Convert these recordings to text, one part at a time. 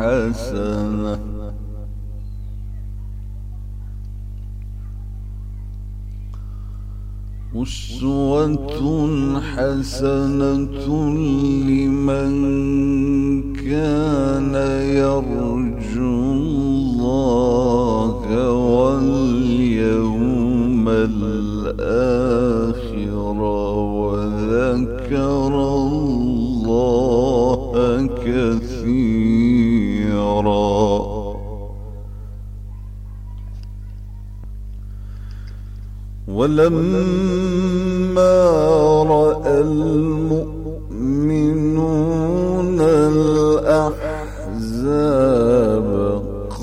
حسنة. أسوة حسنة لمن كان يرجو الله واليوم الآخر وذكر الله كثيرا ولما رأى المؤمنون الأحزاب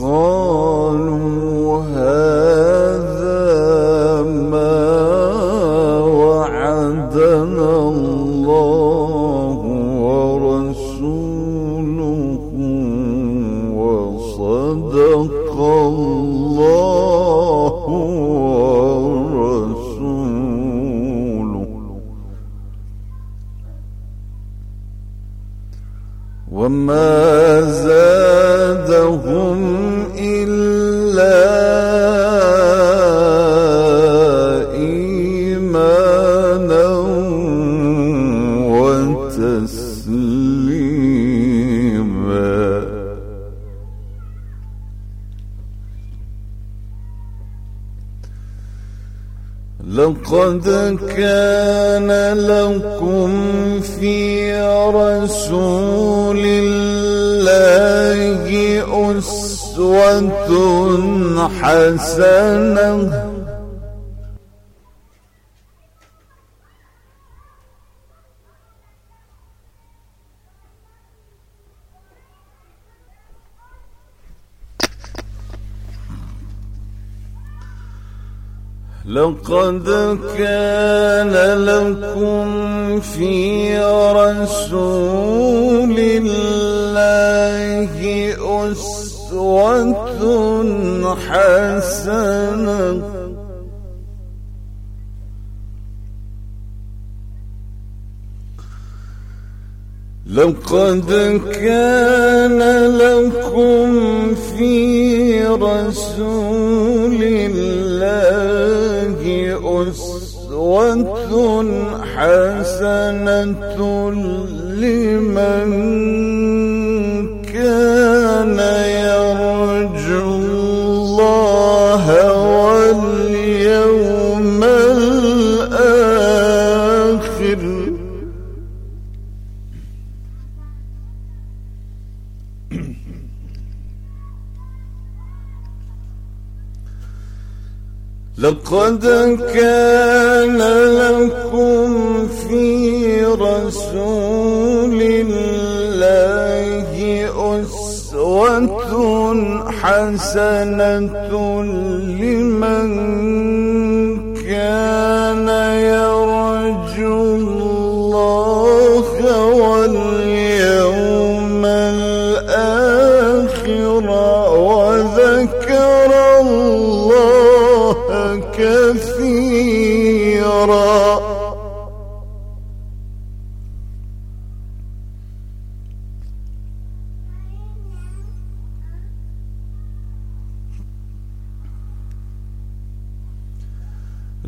قالوا هذا ما وعدنا الله ورسوله وصدق الله. لقد كان لكم في رسول الله أسوة حسنة. لقد كان لكم في رسول الله أسوة حسنة. لقد كان لكم في رسول الله حسنة لمن لقد كان لكم في رسول الله أسوة حسنة لمن كان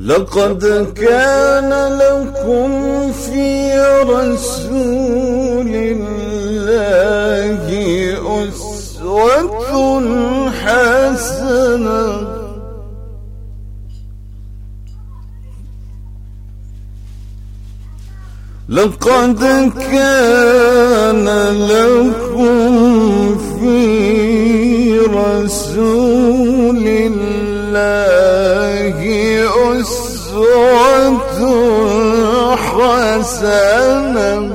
لقد كان لكم في رسول الله أسوة حسنة. لقد كان لكم في رسول حسنا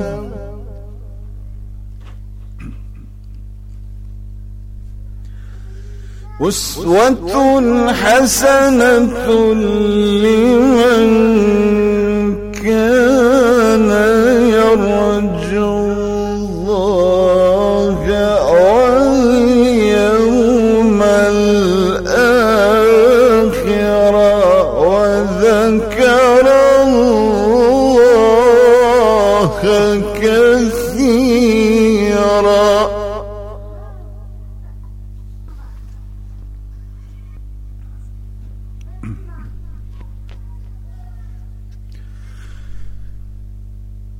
أسوة حسنة لمن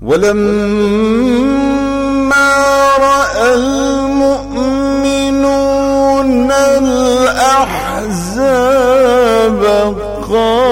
ولما رأى المؤمنون الأحزاب قال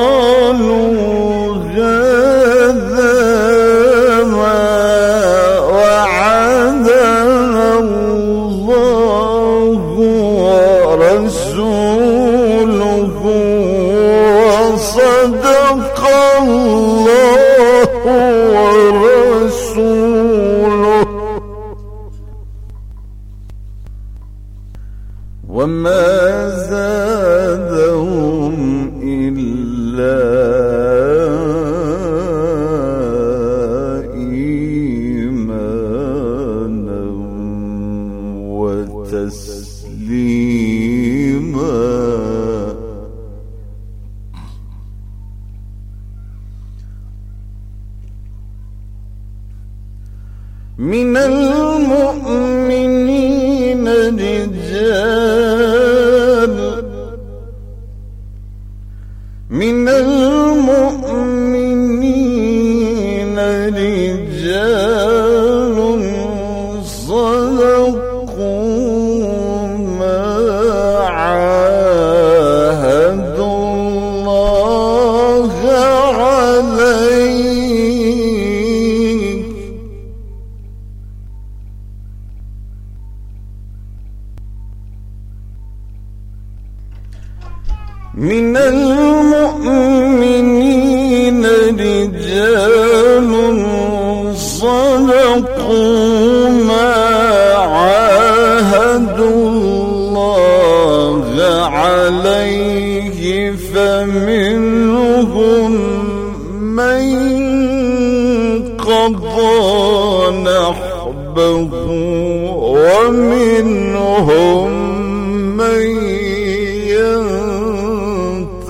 من فمنهم من قضى نحبه ومنهم من ينتظر.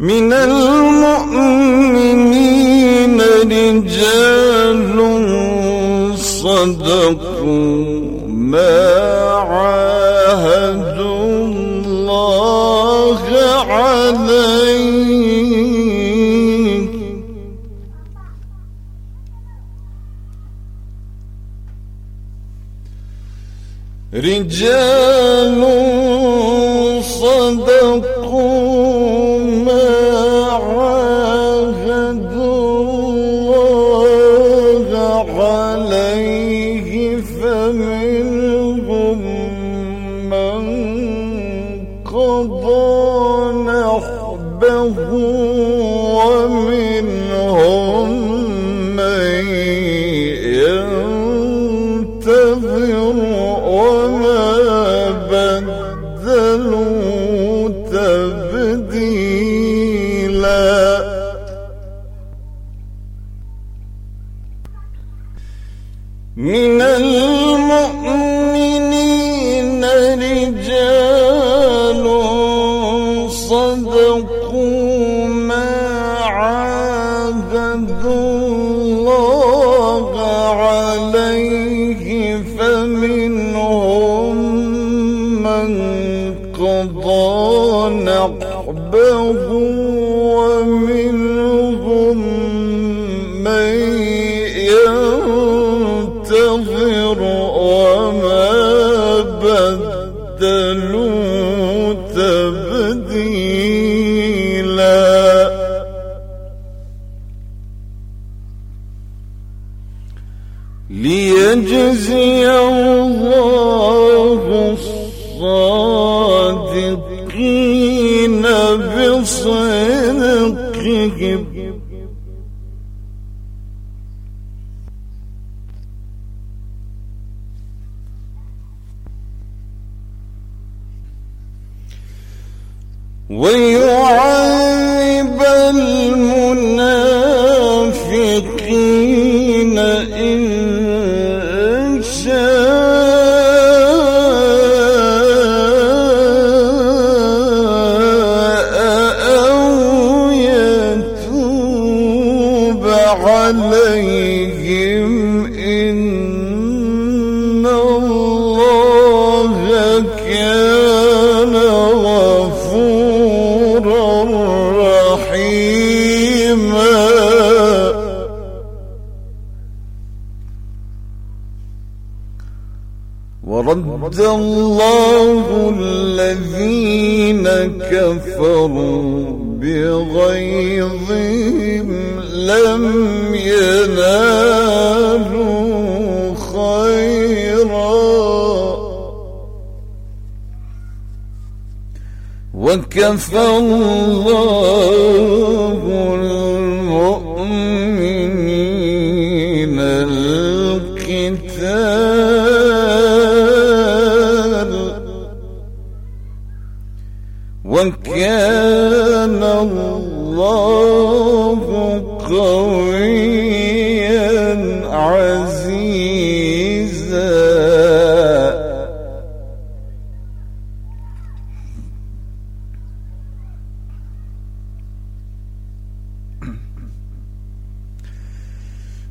من الله رجال منهم من قضى نحبه. وما بدلوا تبديلا ليجزي الله الصادقين بصدقهم ويعذب المنافقين إن شاء أو يتوب عليهم إن الله كان الله الذين كفروا بغيظهم لم ينالوا خيرا. وكفى الله وكان الله قويا عزيزا.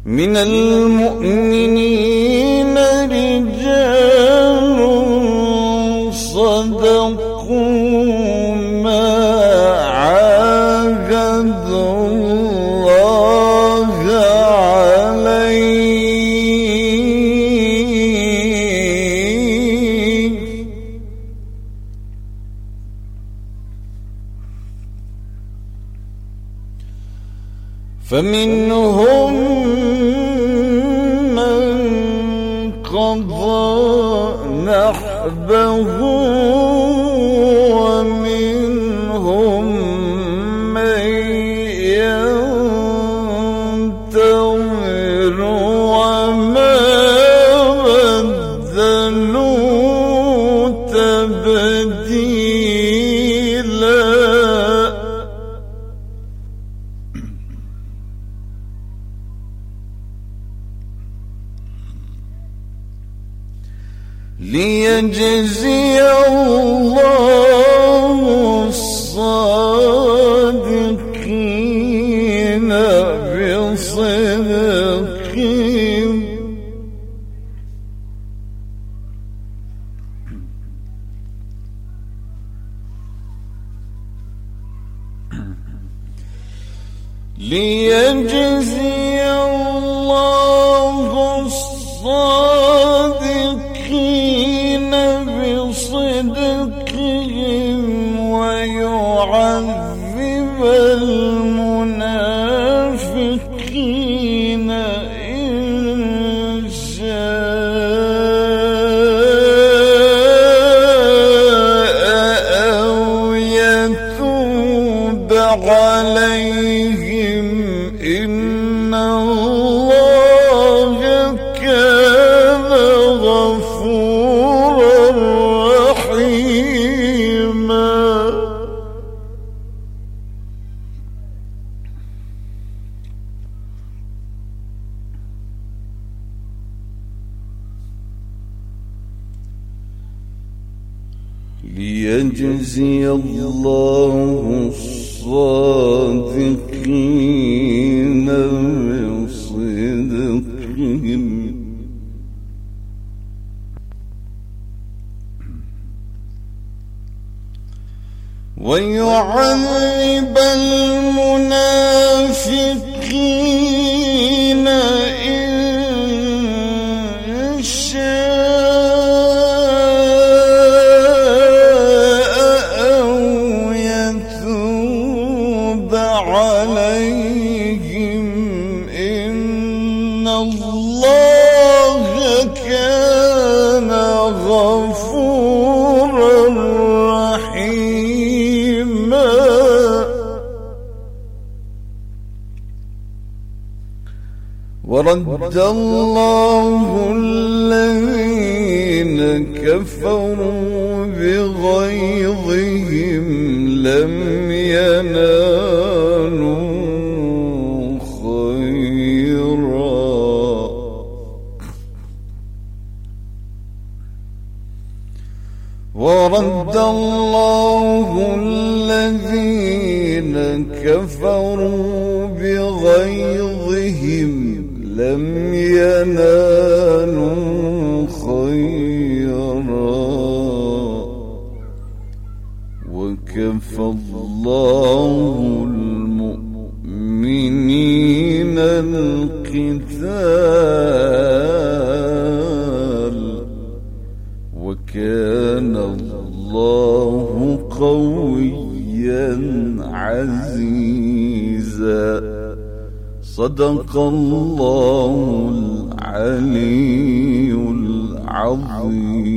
من المؤمنين رجال فمنهم من قضى نحبه ليجزي الله الصادقين بصدقهم. ليجزي عليهم إن الله كان غفورا رحيما. ليجزي الله الصادقين بصدقهم ويعذب المنافقين الله الذين كفروا بغيظهم لم وكفى الله المؤمنين القتال وكان الله قويا عزيزا. صدق الله العلي العظيم.